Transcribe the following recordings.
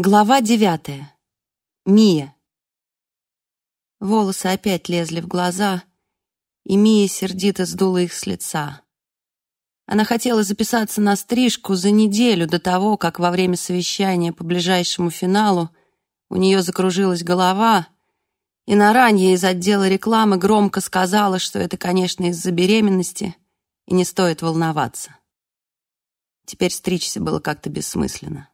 Глава девятая. Мия. Волосы опять лезли в глаза, и Мия сердито сдула их с лица. Она хотела записаться на стрижку за неделю до того, как во время совещания по ближайшему финалу у нее закружилась голова, и на ранье из отдела рекламы громко сказала, что это, конечно, из-за беременности, и не стоит волноваться. Теперь стричься было как-то бессмысленно.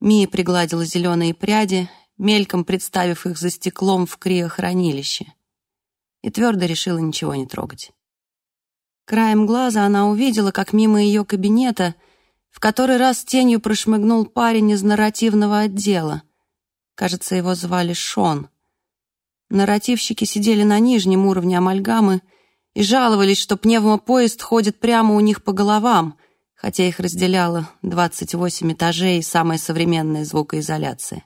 Мия пригладила зеленые пряди, мельком представив их за стеклом в криохранилище, и твердо решила ничего не трогать. Краем глаза она увидела, как мимо ее кабинета в который раз тенью прошмыгнул парень из нарративного отдела. Кажется, его звали Шон. Нарративщики сидели на нижнем уровне амальгамы и жаловались, что пневмопоезд ходит прямо у них по головам — хотя их разделяло 28 этажей и самая современная звукоизоляция.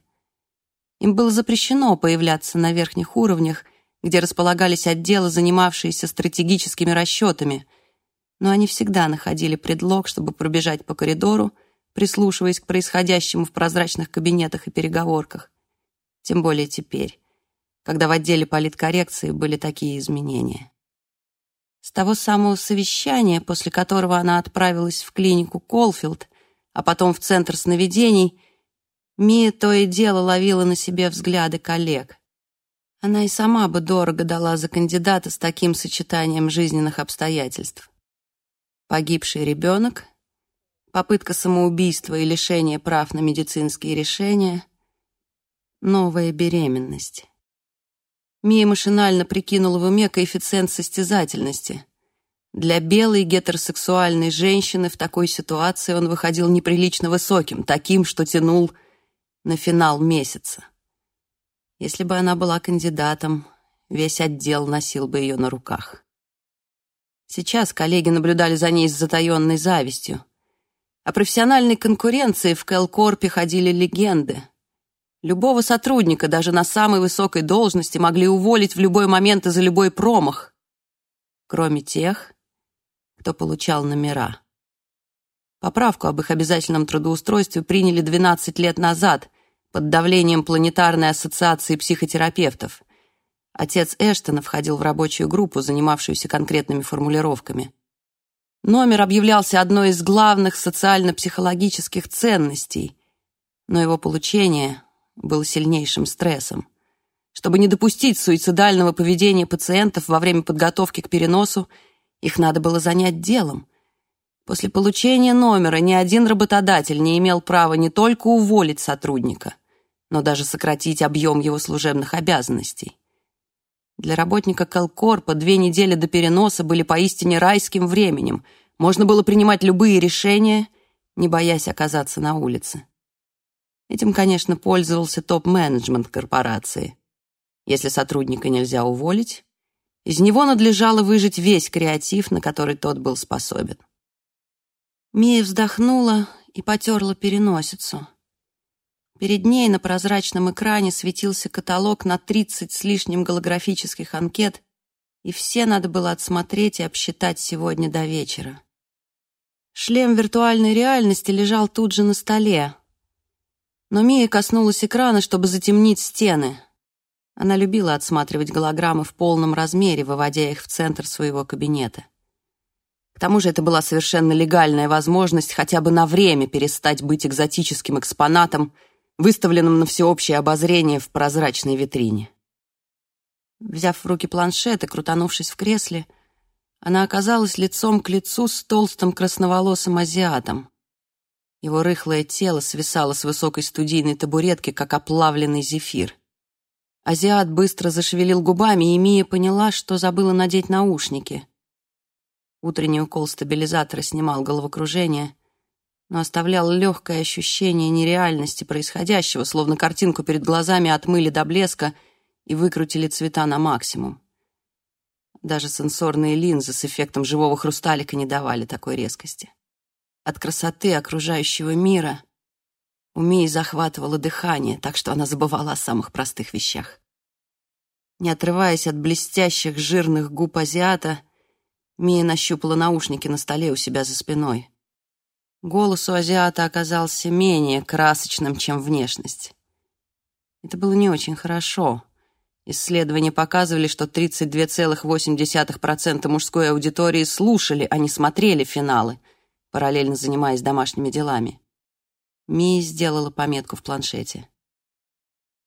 Им было запрещено появляться на верхних уровнях, где располагались отделы, занимавшиеся стратегическими расчетами, но они всегда находили предлог, чтобы пробежать по коридору, прислушиваясь к происходящему в прозрачных кабинетах и переговорках. Тем более теперь, когда в отделе политкоррекции были такие изменения. С того самого совещания, после которого она отправилась в клинику Колфилд, а потом в Центр сновидений, Мия то и дело ловила на себе взгляды коллег. Она и сама бы дорого дала за кандидата с таким сочетанием жизненных обстоятельств. Погибший ребенок, попытка самоубийства и лишение прав на медицинские решения, новая беременность. Мия машинально прикинула в уме коэффициент состязательности. Для белой гетеросексуальной женщины в такой ситуации он выходил неприлично высоким, таким, что тянул на финал месяца. Если бы она была кандидатом, весь отдел носил бы ее на руках. Сейчас коллеги наблюдали за ней с затаенной завистью. О профессиональной конкуренции в Кэлкорпе ходили легенды — Любого сотрудника, даже на самой высокой должности, могли уволить в любой момент и за любой промах, кроме тех, кто получал номера. Поправку об их обязательном трудоустройстве приняли 12 лет назад под давлением Планетарной ассоциации психотерапевтов. Отец Эштона входил в рабочую группу, занимавшуюся конкретными формулировками. Номер объявлялся одной из главных социально-психологических ценностей, но его получение был сильнейшим стрессом. Чтобы не допустить суицидального поведения пациентов во время подготовки к переносу, их надо было занять делом. После получения номера ни один работодатель не имел права не только уволить сотрудника, но даже сократить объем его служебных обязанностей. Для работника Келкорпа две недели до переноса были поистине райским временем. Можно было принимать любые решения, не боясь оказаться на улице. Этим, конечно, пользовался топ-менеджмент корпорации. Если сотрудника нельзя уволить, из него надлежало выжить весь креатив, на который тот был способен. Мия вздохнула и потерла переносицу. Перед ней на прозрачном экране светился каталог на 30 с лишним голографических анкет, и все надо было отсмотреть и обсчитать сегодня до вечера. Шлем виртуальной реальности лежал тут же на столе, но Мия коснулась экрана, чтобы затемнить стены. Она любила отсматривать голограммы в полном размере, выводя их в центр своего кабинета. К тому же это была совершенно легальная возможность хотя бы на время перестать быть экзотическим экспонатом, выставленным на всеобщее обозрение в прозрачной витрине. Взяв в руки планшет и крутанувшись в кресле, она оказалась лицом к лицу с толстым красноволосым азиатом. Его рыхлое тело свисало с высокой студийной табуретки, как оплавленный зефир. Азиат быстро зашевелил губами, и Мия поняла, что забыла надеть наушники. Утренний укол стабилизатора снимал головокружение, но оставлял легкое ощущение нереальности происходящего, словно картинку перед глазами отмыли до блеска и выкрутили цвета на максимум. Даже сенсорные линзы с эффектом живого хрусталика не давали такой резкости. От красоты окружающего мира у Мии захватывало дыхание, так что она забывала о самых простых вещах. Не отрываясь от блестящих жирных губ азиата, Мия нащупала наушники на столе у себя за спиной. Голос у азиата оказался менее красочным, чем внешность. Это было не очень хорошо. Исследования показывали, что 32,8% мужской аудитории слушали, а не смотрели финалы, параллельно занимаясь домашними делами. Мия сделала пометку в планшете.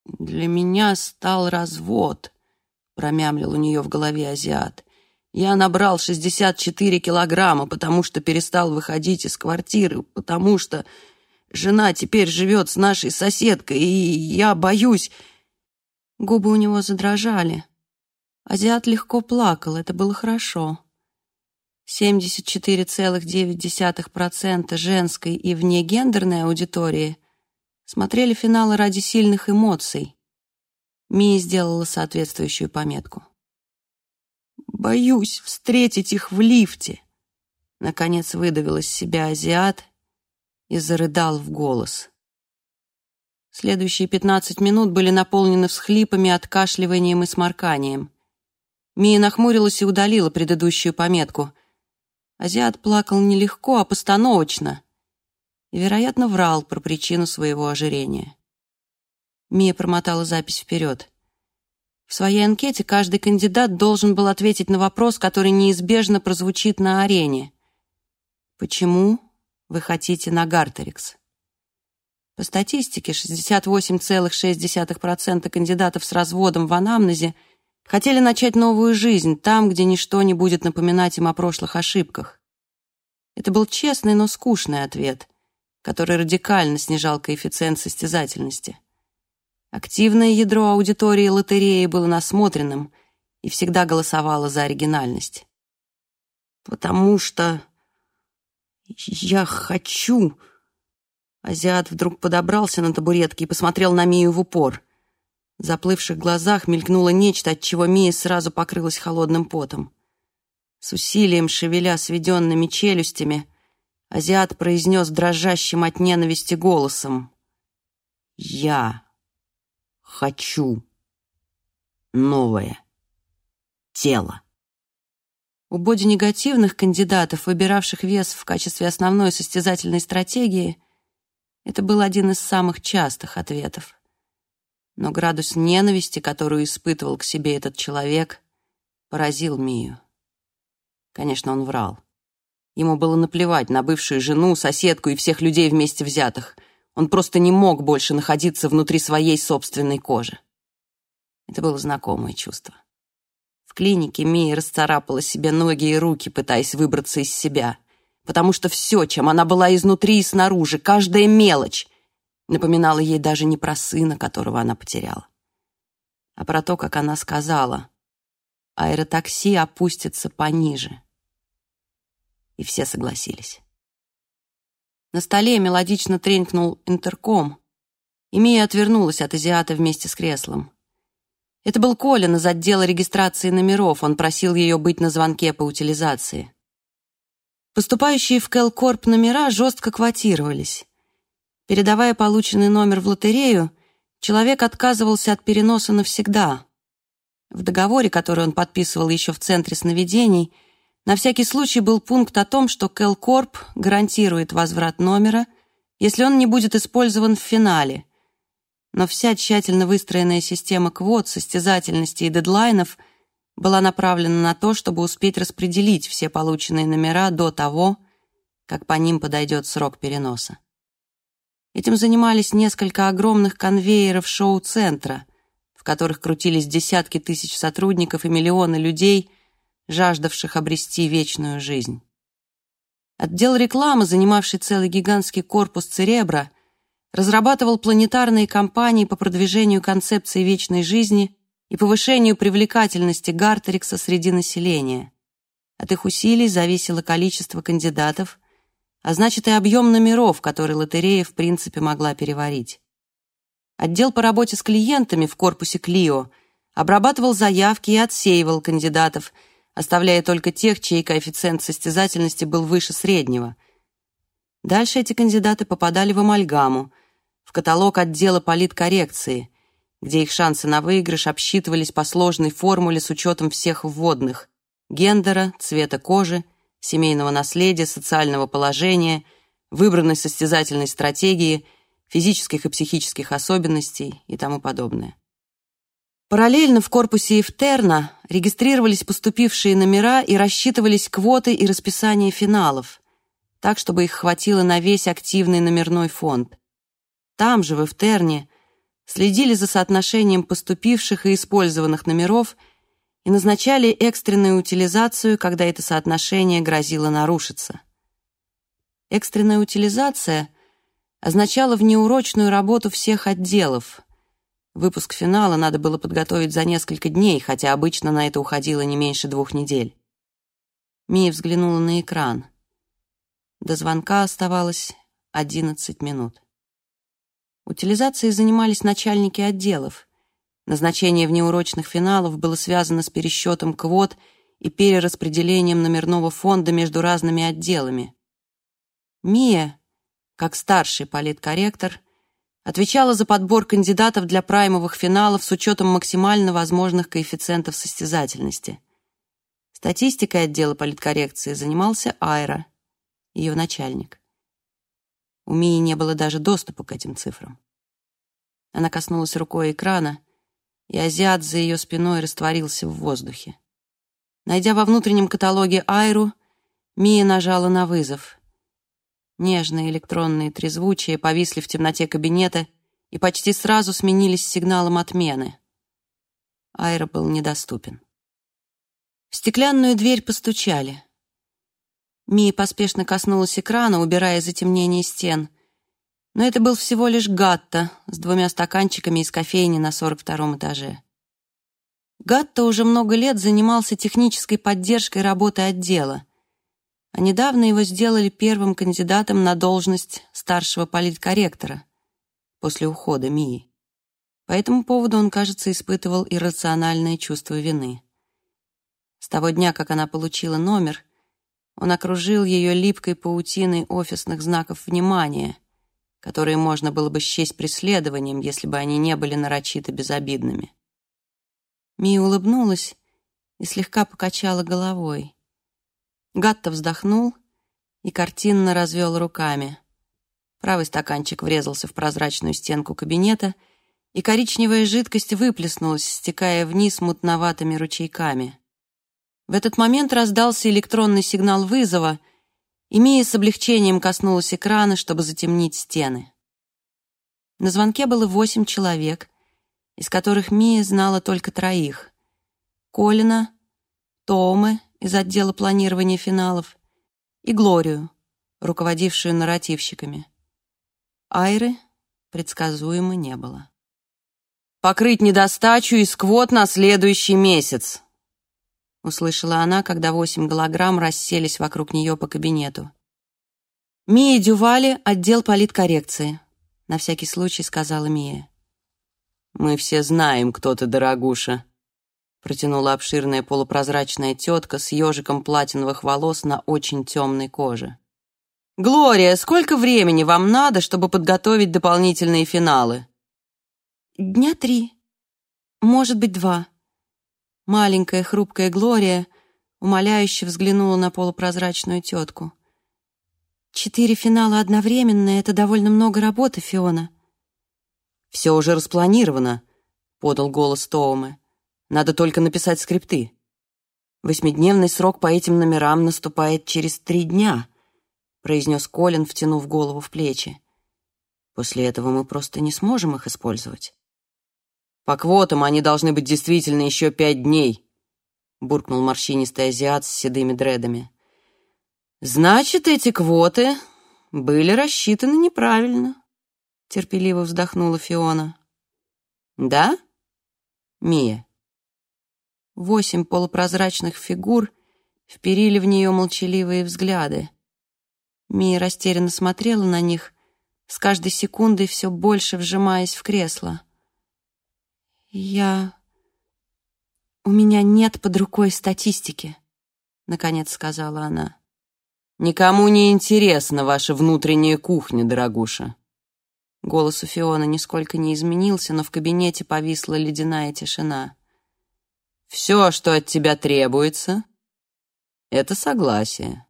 «Для меня стал развод», — промямлил у нее в голове азиат. «Я набрал 64 килограмма, потому что перестал выходить из квартиры, потому что жена теперь живет с нашей соседкой, и я боюсь...» Губы у него задрожали. Азиат легко плакал, это было хорошо. 74,9% женской и внегендерной аудитории смотрели финалы ради сильных эмоций. Мия сделала соответствующую пометку. «Боюсь встретить их в лифте», — наконец выдавил из себя азиат и зарыдал в голос. Следующие пятнадцать минут были наполнены всхлипами, откашливанием и сморканием. Мия нахмурилась и удалила предыдущую пометку. Азиат плакал нелегко, а постановочно. И, вероятно, врал про причину своего ожирения. Мия промотала запись вперед. В своей анкете каждый кандидат должен был ответить на вопрос, который неизбежно прозвучит на арене. «Почему вы хотите на Гартерикс?» По статистике, 68,6% кандидатов с разводом в анамнезе хотели начать новую жизнь там, где ничто не будет напоминать им о прошлых ошибках. Это был честный, но скучный ответ, который радикально снижал коэффициент состязательности. Активное ядро аудитории лотереи было насмотренным и всегда голосовало за оригинальность. «Потому что я хочу...» Азиат вдруг подобрался на табуретке и посмотрел на Мию в упор. В заплывших глазах мелькнуло нечто, от чего Мия сразу покрылась холодным потом. С усилием шевеля сведенными челюстями, Азиат произнес дрожащим от ненависти голосом. «Я хочу новое тело». У боди-негативных кандидатов, выбиравших вес в качестве основной состязательной стратегии, это был один из самых частых ответов. Но градус ненависти, которую испытывал к себе этот человек, поразил Мию. Конечно, он врал. Ему было наплевать на бывшую жену, соседку и всех людей вместе взятых. Он просто не мог больше находиться внутри своей собственной кожи. Это было знакомое чувство. В клинике Мия расцарапала себе ноги и руки, пытаясь выбраться из себя потому что все, чем она была изнутри и снаружи, каждая мелочь, напоминала ей даже не про сына, которого она потеряла, а про то, как она сказала, аэротакси опустится пониже. И все согласились. На столе мелодично тренькнул интерком, и Мия отвернулась от азиата вместе с креслом. Это был Колин из отдела регистрации номеров, он просил ее быть на звонке по утилизации. Поступающие в Келкорп номера жестко квотировались. Передавая полученный номер в лотерею, человек отказывался от переноса навсегда. В договоре, который он подписывал еще в Центре сновидений, на всякий случай был пункт о том, что Келкорп гарантирует возврат номера, если он не будет использован в финале. Но вся тщательно выстроенная система квот, состязательности и дедлайнов – была направлена на то, чтобы успеть распределить все полученные номера до того, как по ним подойдет срок переноса. Этим занимались несколько огромных конвейеров шоу-центра, в которых крутились десятки тысяч сотрудников и миллионы людей, жаждавших обрести вечную жизнь. Отдел рекламы, занимавший целый гигантский корпус Церебра, разрабатывал планетарные кампании по продвижению концепции вечной жизни и повышению привлекательности Гартерикса среди населения. От их усилий зависело количество кандидатов, а значит и объем номеров, которые лотерея в принципе могла переварить. Отдел по работе с клиентами в корпусе Клио обрабатывал заявки и отсеивал кандидатов, оставляя только тех, чей коэффициент состязательности был выше среднего. Дальше эти кандидаты попадали в амальгаму, в каталог отдела политкоррекции – где их шансы на выигрыш обсчитывались по сложной формуле с учетом всех вводных – гендера, цвета кожи, семейного наследия, социального положения, выбранной состязательной стратегии, физических и психических особенностей и тому подобное. Параллельно в корпусе Ифтерна регистрировались поступившие номера и рассчитывались квоты и расписание финалов, так, чтобы их хватило на весь активный номерной фонд. Там же, в Ифтерне, следили за соотношением поступивших и использованных номеров и назначали экстренную утилизацию, когда это соотношение грозило нарушиться. Экстренная утилизация означала внеурочную работу всех отделов. Выпуск финала надо было подготовить за несколько дней, хотя обычно на это уходило не меньше двух недель. Мия взглянула на экран. До звонка оставалось 11 минут. Утилизацией занимались начальники отделов. Назначение внеурочных финалов было связано с пересчетом квот и перераспределением номерного фонда между разными отделами. Мия, как старший политкорректор, отвечала за подбор кандидатов для праймовых финалов с учетом максимально возможных коэффициентов состязательности. Статистикой отдела политкоррекции занимался Айра, ее начальник. У Мии не было даже доступа к этим цифрам. Она коснулась рукой экрана, и азиат за ее спиной растворился в воздухе. Найдя во внутреннем каталоге Айру, Мия нажала на вызов. Нежные электронные трезвучия повисли в темноте кабинета и почти сразу сменились сигналом отмены. Айра был недоступен. В стеклянную дверь постучали. Мия поспешно коснулась экрана, убирая затемнение стен. Но это был всего лишь Гатта с двумя стаканчиками из кофейни на 42-м этаже. Гатта уже много лет занимался технической поддержкой работы отдела, а недавно его сделали первым кандидатом на должность старшего политкорректора после ухода Мии. По этому поводу он, кажется, испытывал иррациональное чувство вины. С того дня, как она получила номер — он окружил ее липкой паутиной офисных знаков внимания, которые можно было бы счесть преследованием, если бы они не были нарочито безобидными. Мия улыбнулась и слегка покачала головой. Гатта вздохнул и картинно развел руками. Правый стаканчик врезался в прозрачную стенку кабинета, и коричневая жидкость выплеснулась, стекая вниз мутноватыми ручейками. В этот момент раздался электронный сигнал вызова, и с облегчением коснулась экрана, чтобы затемнить стены. На звонке было восемь человек, из которых Мия знала только троих. Колина, Томы из отдела планирования финалов и Глорию, руководившую нарративщиками. Айры предсказуемо не было. «Покрыть недостачу из квот на следующий месяц», услышала она, когда восемь голограмм расселись вокруг нее по кабинету. «Мия Дювали, отдел политкоррекции», — на всякий случай сказала Мия. «Мы все знаем, кто ты, дорогуша», — протянула обширная полупрозрачная тетка с ежиком платиновых волос на очень темной коже. «Глория, сколько времени вам надо, чтобы подготовить дополнительные финалы?» «Дня три. Может быть, два», Маленькая хрупкая Глория умоляюще взглянула на полупрозрачную тетку. «Четыре финала одновременно — это довольно много работы, Фиона». «Все уже распланировано», — подал голос Тоумы. «Надо только написать скрипты. Восьмидневный срок по этим номерам наступает через три дня», — произнес Колин, втянув голову в плечи. «После этого мы просто не сможем их использовать». По квотам они должны быть действительно еще пять дней, буркнул морщинистый азиат с седыми дредами. Значит, эти квоты были рассчитаны неправильно, терпеливо вздохнула Фиона. Да? Мия. Восемь полупрозрачных фигур вперили в нее молчаливые взгляды. Мия растерянно смотрела на них, с каждой секундой все больше вжимаясь в кресло. «Я... У меня нет под рукой статистики», — наконец сказала она. «Никому не интересна ваша внутренняя кухня, дорогуша». Голос у Фиона нисколько не изменился, но в кабинете повисла ледяная тишина. «Все, что от тебя требуется, — это согласие».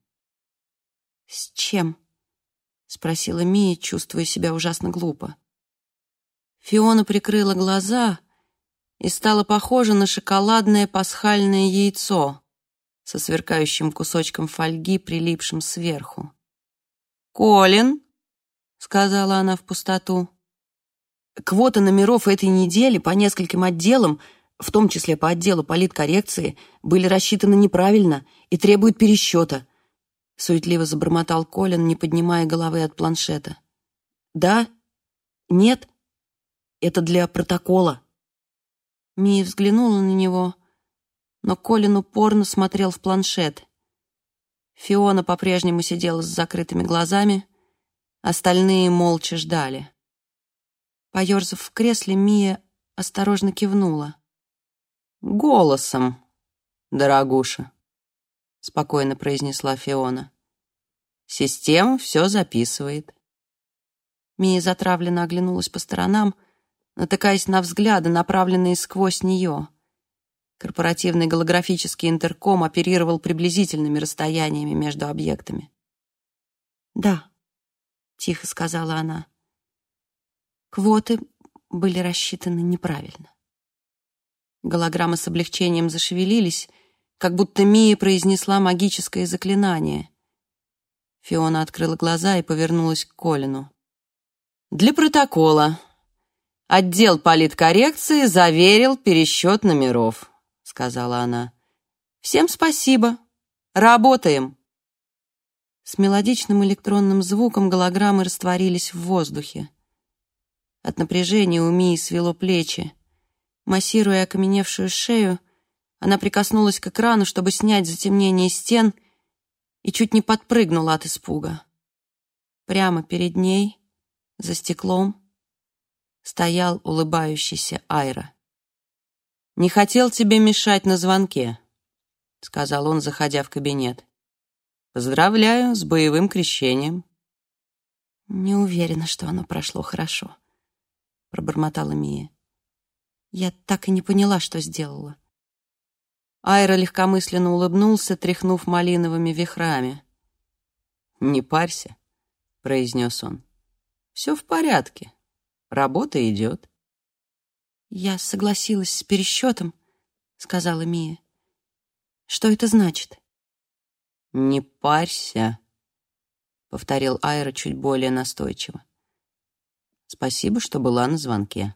«С чем?» — спросила Мия, чувствуя себя ужасно глупо. Фиона прикрыла глаза и стала похожа на шоколадное пасхальное яйцо со сверкающим кусочком фольги, прилипшим сверху. «Колин», — сказала она в пустоту, — «квота номеров этой недели по нескольким отделам, в том числе по отделу политкоррекции, были рассчитаны неправильно и требуют пересчета», — суетливо забормотал Колин, не поднимая головы от планшета. «Да? Нет?» Это для протокола». Мия взглянула на него, но Колин упорно смотрел в планшет. Фиона по-прежнему сидела с закрытыми глазами, остальные молча ждали. Поерзав в кресле, Мия осторожно кивнула. «Голосом, дорогуша», — спокойно произнесла Фиона. «Система все записывает». Мия затравленно оглянулась по сторонам, натыкаясь на взгляды, направленные сквозь нее. Корпоративный голографический интерком оперировал приблизительными расстояниями между объектами. «Да», — тихо сказала она, — «квоты были рассчитаны неправильно». Голограммы с облегчением зашевелились, как будто Мия произнесла магическое заклинание. Фиона открыла глаза и повернулась к Колину. «Для протокола», Отдел политкоррекции заверил пересчет номеров, сказала она. Всем спасибо. Работаем. С мелодичным электронным звуком голограммы растворились в воздухе. От напряжения у Мии свело плечи. Массируя окаменевшую шею, она прикоснулась к экрану, чтобы снять затемнение стен, и чуть не подпрыгнула от испуга. Прямо перед ней, за стеклом, стоял улыбающийся Айра. «Не хотел тебе мешать на звонке», — сказал он, заходя в кабинет. «Поздравляю с боевым крещением». «Не уверена, что оно прошло хорошо», — пробормотала Мия. «Я так и не поняла, что сделала». Айра легкомысленно улыбнулся, тряхнув малиновыми вихрами. «Не парься», — произнес он. «Все в порядке. Работа идет. «Я согласилась с пересчетом», — сказала Мия. «Что это значит?» «Не парься», — повторил Айра чуть более настойчиво. «Спасибо, что была на звонке.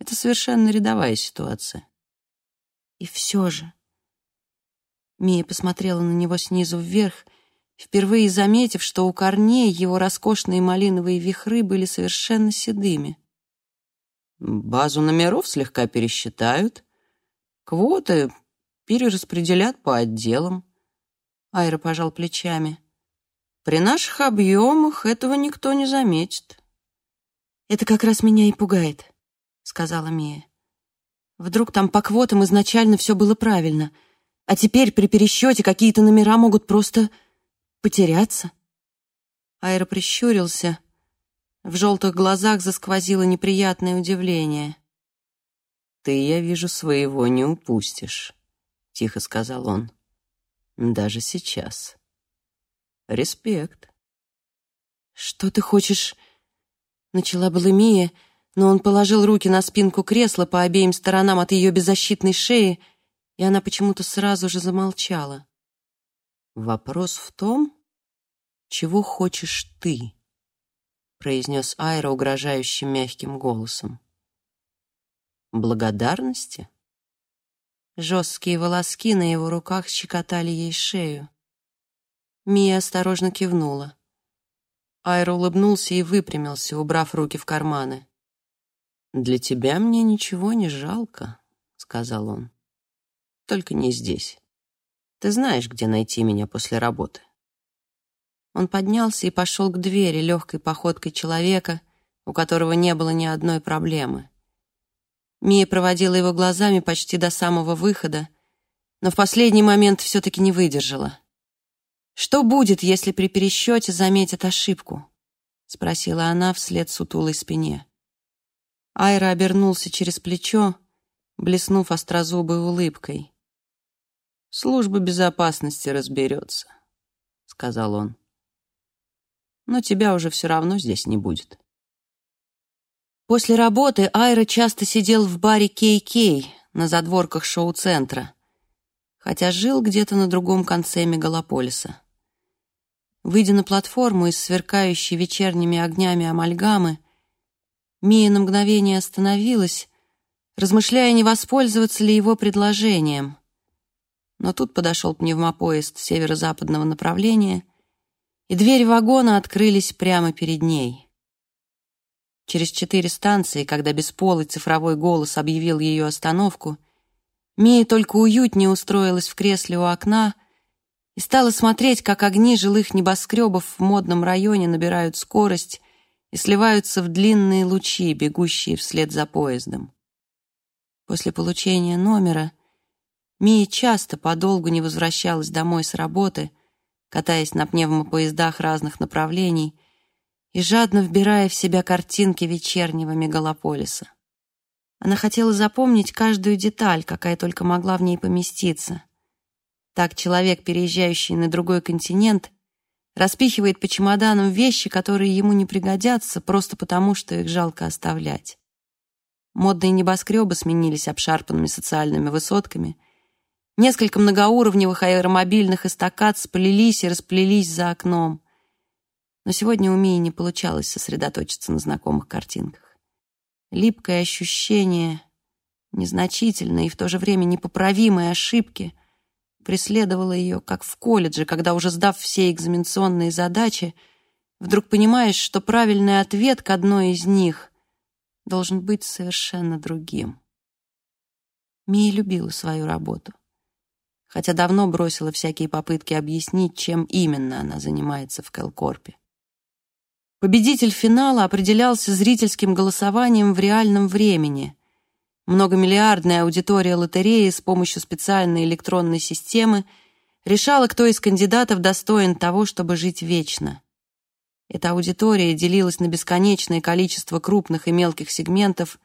Это совершенно рядовая ситуация». «И все же...» Мия посмотрела на него снизу вверх впервые заметив, что у корней его роскошные малиновые вихры были совершенно седыми. «Базу номеров слегка пересчитают, квоты перераспределят по отделам». Айра пожал плечами. «При наших объемах этого никто не заметит». «Это как раз меня и пугает», — сказала Мия. «Вдруг там по квотам изначально все было правильно, а теперь при пересчете какие-то номера могут просто Потеряться? Айра прищурился. В желтых глазах засквозило неприятное удивление. «Ты, я вижу, своего не упустишь», — тихо сказал он. «Даже сейчас. Респект». «Что ты хочешь?» — начала была Мия, но он положил руки на спинку кресла по обеим сторонам от ее беззащитной шеи, и она почему-то сразу же замолчала. «Вопрос в том, чего хочешь ты?» — произнес Айра угрожающим мягким голосом. «Благодарности?» Жесткие волоски на его руках щекотали ей шею. Мия осторожно кивнула. Айра улыбнулся и выпрямился, убрав руки в карманы. «Для тебя мне ничего не жалко», — сказал он. «Только не здесь». Ты знаешь, где найти меня после работы». Он поднялся и пошел к двери легкой походкой человека, у которого не было ни одной проблемы. Мия проводила его глазами почти до самого выхода, но в последний момент все-таки не выдержала. «Что будет, если при пересчете заметят ошибку?» — спросила она вслед сутулой спине. Айра обернулся через плечо, блеснув острозубой улыбкой. Служба безопасности разберется», — сказал он. Но тебя уже все равно здесь не будет. После работы Айра часто сидел в баре Кей-Кей на задворках шоу-центра, хотя жил где-то на другом конце мегалополиса. Выйдя на платформу из сверкающей вечерними огнями амальгамы, Мия на мгновение остановилась, размышляя, не воспользоваться ли его предложением. Но тут подошел пневмопоезд северо-западного направления, и двери вагона открылись прямо перед ней. Через четыре станции, когда бесполый цифровой голос объявил ее остановку, Мия только уютнее устроилась в кресле у окна и стала смотреть, как огни жилых небоскребов в модном районе набирают скорость и сливаются в длинные лучи, бегущие вслед за поездом. После получения номера Мия часто подолгу не возвращалась домой с работы, катаясь на пневмопоездах разных направлений и жадно вбирая в себя картинки вечернего мегалополиса. Она хотела запомнить каждую деталь, какая только могла в ней поместиться. Так человек, переезжающий на другой континент, распихивает по чемоданам вещи, которые ему не пригодятся, просто потому, что их жалко оставлять. Модные небоскребы сменились обшарпанными социальными высотками. Несколько многоуровневых аэромобильных эстакад сплелись и расплелись за окном. Но сегодня у Мии не получалось сосредоточиться на знакомых картинках. Липкое ощущение незначительной и в то же время непоправимой ошибки — преследовала ее, как в колледже, когда, уже сдав все экзаменационные задачи, вдруг понимаешь, что правильный ответ к одной из них должен быть совершенно другим. Мия любила свою работу, хотя давно бросила всякие попытки объяснить, чем именно она занимается в Келкорпе. Победитель финала определялся зрительским голосованием в реальном времени — Многомиллиардная аудитория лотереи с помощью специальной электронной системы решала, кто из кандидатов достоин того, чтобы жить вечно. Эта аудитория делилась на бесконечное количество крупных и мелких сегментов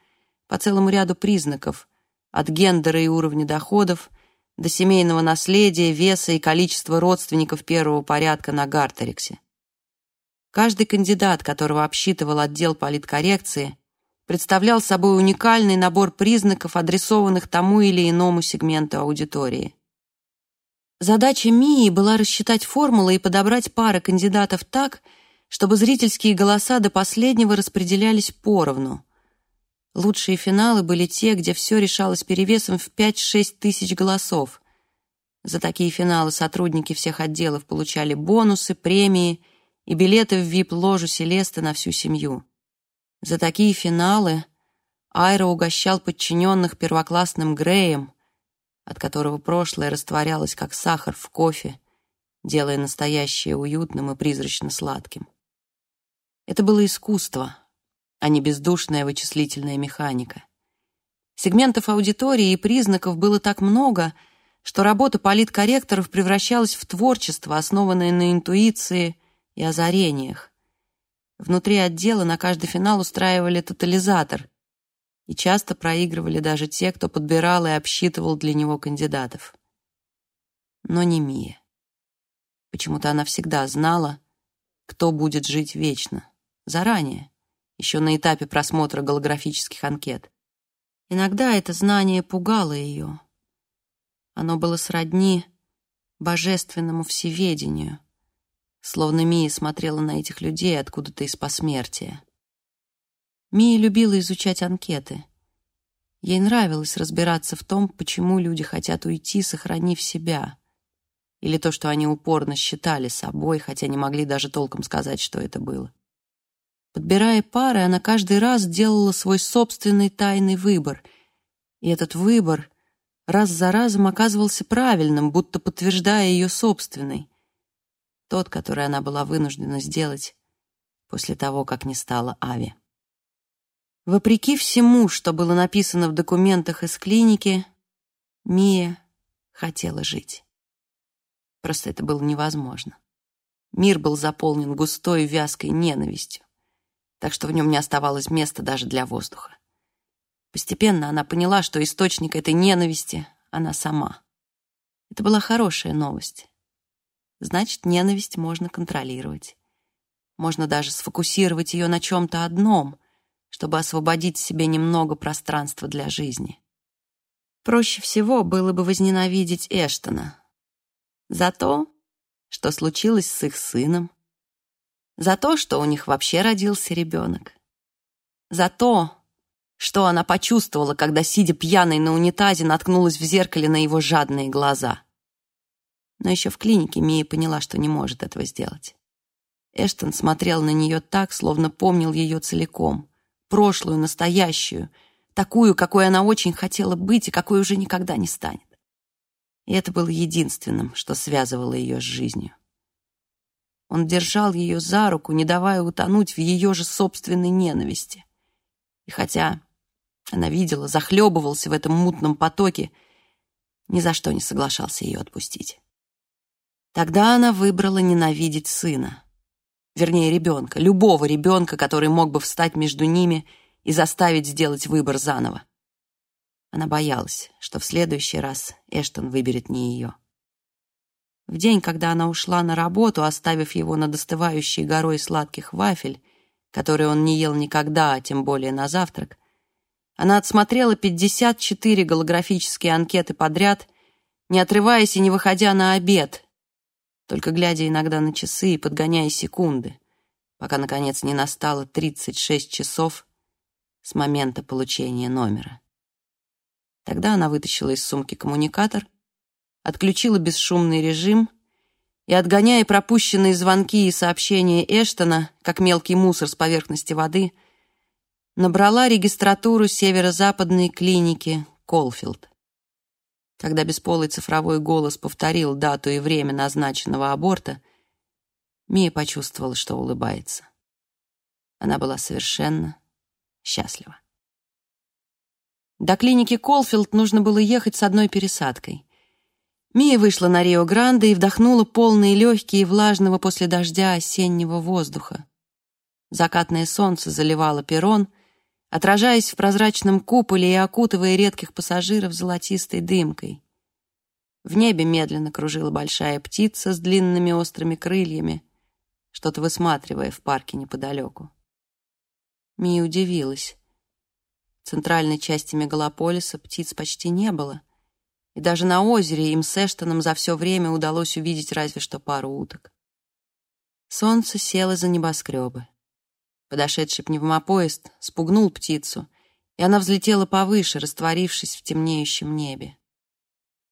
по целому ряду признаков, от гендера и уровня доходов до семейного наследия, веса и количества родственников первого порядка на Гартериксе. Каждый кандидат, которого обсчитывал отдел политкоррекции, представлял собой уникальный набор признаков, адресованных тому или иному сегменту аудитории. Задача Мии была рассчитать формулы и подобрать пары кандидатов так, чтобы зрительские голоса до последнего распределялись поровну. Лучшие финалы были те, где все решалось перевесом в 5-6 тысяч голосов. За такие финалы сотрудники всех отделов получали бонусы, премии и билеты в вип-ложу Селесты на всю семью. За такие финалы Айра угощал подчиненных первоклассным Греем, от которого прошлое растворялось, как сахар в кофе, делая настоящее уютным и призрачно сладким. Это было искусство, а не бездушная вычислительная механика. Сегментов аудитории и признаков было так много, что работа политкорректоров превращалась в творчество, основанное на интуиции и озарениях. Внутри отдела на каждый финал устраивали тотализатор, и часто проигрывали даже те, кто подбирал и обсчитывал для него кандидатов. Но не Мия. Почему-то она всегда знала, кто будет жить вечно, заранее, еще на этапе просмотра голографических анкет. Иногда это знание пугало ее. Оно было сродни божественному всеведению — словно Мия смотрела на этих людей откуда-то из посмертия. Мия любила изучать анкеты. Ей нравилось разбираться в том, почему люди хотят уйти, сохранив себя, или то, что они упорно считали собой, хотя не могли даже толком сказать, что это было. Подбирая пары, она каждый раз делала свой собственный тайный выбор, и этот выбор раз за разом оказывался правильным, будто подтверждая ее собственный тот, который она была вынуждена сделать после того, как не стала Ави. Вопреки всему, что было написано в документах из клиники, Мия хотела жить. Просто это было невозможно. Мир был заполнен густой вязкой ненавистью, так что в нем не оставалось места даже для воздуха. Постепенно она поняла, что источник этой ненависти — она сама. Это была хорошая новость значит, ненависть можно контролировать. Можно даже сфокусировать ее на чем-то одном, чтобы освободить себе немного пространства для жизни. Проще всего было бы возненавидеть Эштона. За то, что случилось с их сыном. За то, что у них вообще родился ребенок. За то, что она почувствовала, когда, сидя пьяной на унитазе, наткнулась в зеркале на его жадные глаза. Но еще в клинике Мия поняла, что не может этого сделать. Эштон смотрел на нее так, словно помнил ее целиком. Прошлую, настоящую, такую, какой она очень хотела быть и какой уже никогда не станет. И это было единственным, что связывало ее с жизнью. Он держал ее за руку, не давая утонуть в ее же собственной ненависти. И хотя она видела, захлебывался в этом мутном потоке, ни за что не соглашался ее отпустить. Тогда она выбрала ненавидеть сына вернее, ребенка, любого ребенка, который мог бы встать между ними и заставить сделать выбор заново. Она боялась, что в следующий раз Эштон выберет не ее. В день, когда она ушла на работу, оставив его над остывающей горой сладких вафель, которые он не ел никогда, а тем более на завтрак, она отсмотрела 54 голографические анкеты подряд, не отрываясь и не выходя на обед, только глядя иногда на часы и подгоняя секунды, пока, наконец, не настало 36 часов с момента получения номера. Тогда она вытащила из сумки коммуникатор, отключила бесшумный режим и, отгоняя пропущенные звонки и сообщения Эштона, как мелкий мусор с поверхности воды, набрала регистратуру северо-западной клиники Колфилд. Когда бесполый цифровой голос повторил дату и время назначенного аборта, Мия почувствовала, что улыбается. Она была совершенно счастлива. До клиники Колфилд нужно было ехать с одной пересадкой. Мия вышла на Рио-Гранде и вдохнула полные легкие влажного после дождя осеннего воздуха. Закатное солнце заливало перрон — отражаясь в прозрачном куполе и окутывая редких пассажиров золотистой дымкой. В небе медленно кружила большая птица с длинными острыми крыльями, что-то высматривая в парке неподалеку. Мия удивилась. В центральной части мегалополиса птиц почти не было, и даже на озере им с Эштоном за все время удалось увидеть разве что пару уток. Солнце село за небоскребы. Подошедший пневмопоезд спугнул птицу, и она взлетела повыше, растворившись в темнеющем небе.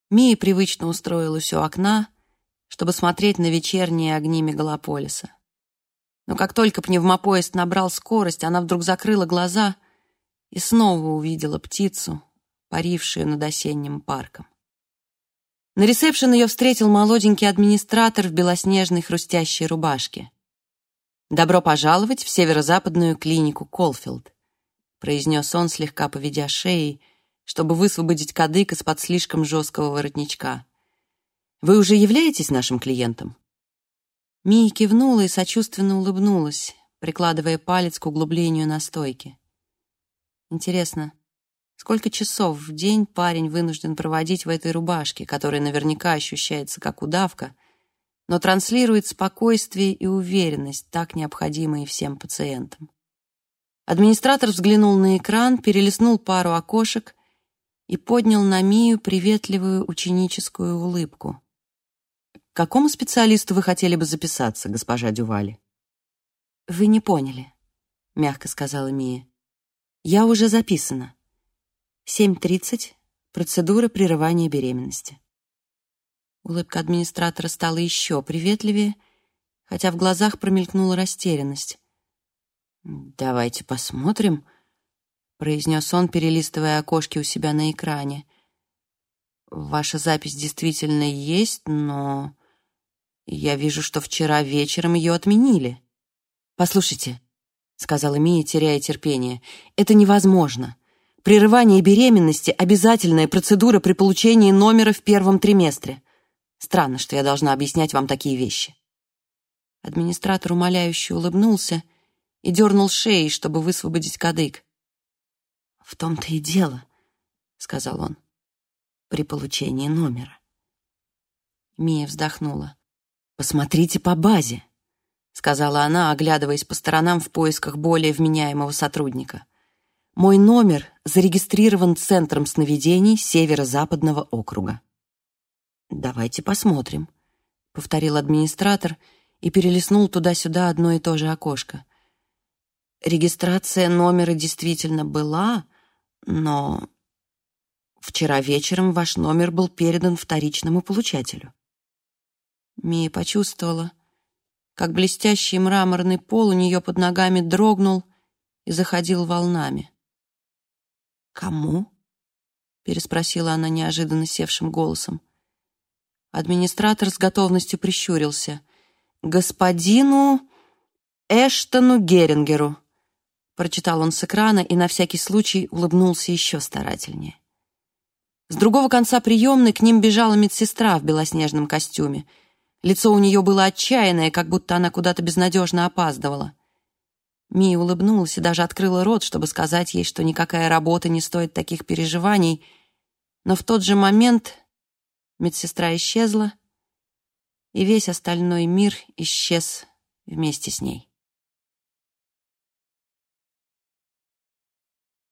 Мия привычно устроилась у окна, чтобы смотреть на вечерние огни мегалополиса. Но как только пневмопоезд набрал скорость, она вдруг закрыла глаза и снова увидела птицу, парившую над осенним парком. На ресепшн ее встретил молоденький администратор в белоснежной хрустящей рубашке. «Добро пожаловать в северо-западную клинику Колфилд», произнес он, слегка поведя шеей, чтобы высвободить кадык из-под слишком жесткого воротничка. «Вы уже являетесь нашим клиентом?» Мия кивнула и сочувственно улыбнулась, прикладывая палец к углублению на стойке. Интересно, сколько часов в день парень вынужден проводить в этой рубашке, которая наверняка ощущается как удавка — но транслирует спокойствие и уверенность, так необходимые всем пациентам. Администратор взглянул на экран, перелистнул пару окошек и поднял на Мию приветливую ученическую улыбку. «К какому специалисту вы хотели бы записаться, госпожа Дювали?» «Вы не поняли», — мягко сказала Мия. «Я уже записана. 7.30. Процедура прерывания беременности». Улыбка администратора стала еще приветливее, хотя в глазах промелькнула растерянность. «Давайте посмотрим», — произнес он, перелистывая окошки у себя на экране. «Ваша запись действительно есть, но я вижу, что вчера вечером ее отменили». «Послушайте», — сказала Мия, теряя терпение, — «это невозможно. Прерывание беременности — обязательная процедура при получении номера в первом триместре. Странно, что я должна объяснять вам такие вещи. Администратор умоляюще улыбнулся и дернул шеей, чтобы высвободить кадык. «В том-то и дело», — сказал он, — «при получении номера». Мия вздохнула. «Посмотрите по базе», — сказала она, оглядываясь по сторонам в поисках более вменяемого сотрудника. «Мой номер зарегистрирован Центром сновидений Северо-Западного округа». «Давайте посмотрим», — повторил администратор и перелистнул туда-сюда одно и то же окошко. Регистрация номера действительно была, но вчера вечером ваш номер был передан вторичному получателю. Мия почувствовала, как блестящий мраморный пол у нее под ногами дрогнул и заходил волнами. «Кому?» — переспросила она неожиданно севшим голосом. Администратор с готовностью прищурился. «Господину Эштону Герингеру», — прочитал он с экрана и на всякий случай улыбнулся еще старательнее. С другого конца приемной к ним бежала медсестра в белоснежном костюме — Лицо у нее было отчаянное, как будто она куда-то безнадежно опаздывала. Мия улыбнулась и даже открыла рот, чтобы сказать ей, что никакая работа не стоит таких переживаний, но в тот же момент медсестра исчезла, и весь остальной мир исчез вместе с ней.